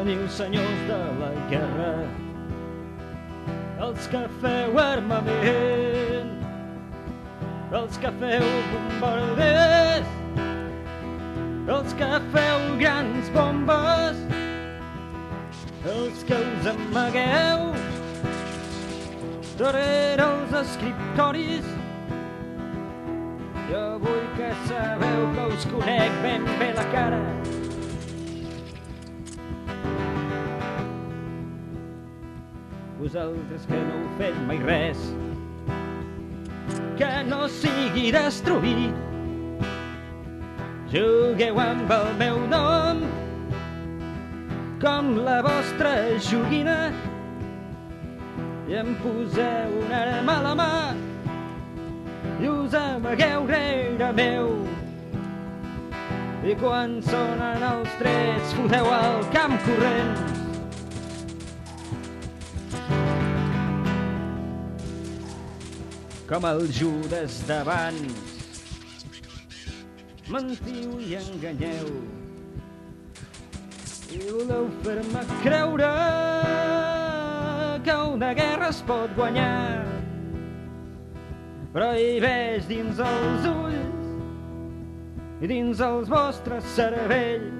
Veniu, senyors de la guerra, els que feu armament, els que feu bombarders, els que feu grans bombes, els que us amagueu darrere els escriptoris. Jo vull que sabeu que us conec ben bé la cara. Vosaltres que no heu fet mai res que no sigui destruir. Jugueu amb el meu nom com la vostra joguina i em poseu una arma a la mà i us amagueu rere meu. I quan sonen els trets foteu al camp corrent. Com el Judes d'abans. Mentiu i enganyeu i voleu fer-me creure que una guerra es pot guanyar. Però hi veig dins els ulls i dins els vostres cervells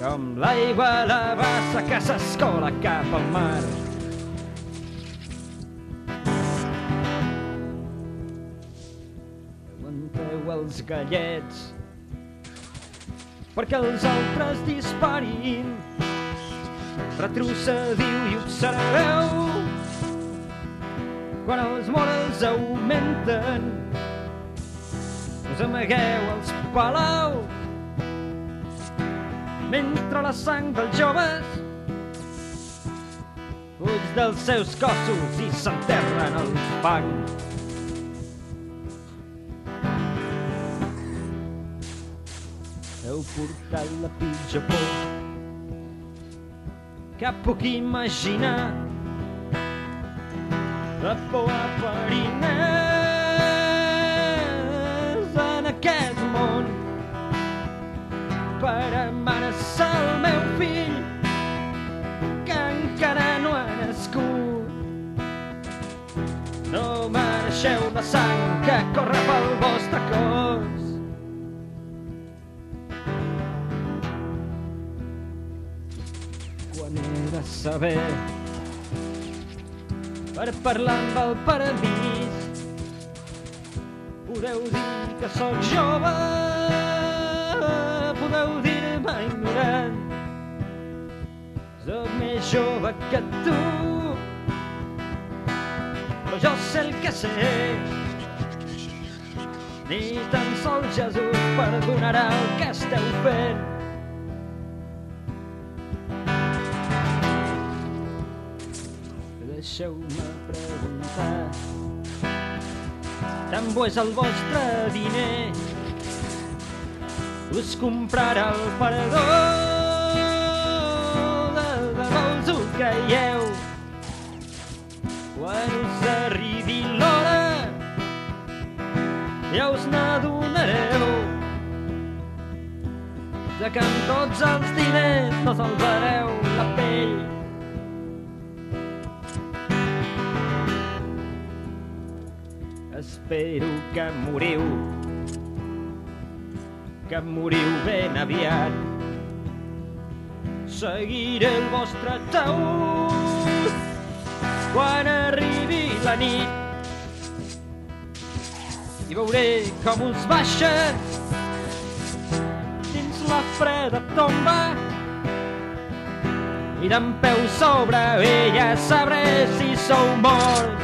com l'aigua la bassa que s'escola cap al mar. Els gallets perquè els altres disparin. Retrocediu i observeu quan els morals augmenten. Us amagueu als palaus mentre la sang dels joves fuig dels seus cossos i s'enterren al fang. Heu portat la pitjor por que puc imaginar. La por a fariners en aquest món per amenaçar el meu fill que encara no ha nascut. No mereixeu la sang que corre pel vostre cos. Saber. Per parlar amb el paradís podeu dir que sóc jove podeu dir-me ignorant sóc més jove que tu però jo sé el que sé. Ni tan sols Jesús perdonarà el que esteu fent deixeu-me preguntar. Tan bo és el vostre diner. Us comprarà el parador de debò us ho creieu? Quan us arribi l'hora ja us n'adonareu. De que amb tots els diners no salvareu la pell Espero que moriu, que moriu ben aviat. Seguiré el vostre taüt quan arribi la nit i veuré com us baixa dins la freda tomba i d'en peu sobre ella sabré si sou morts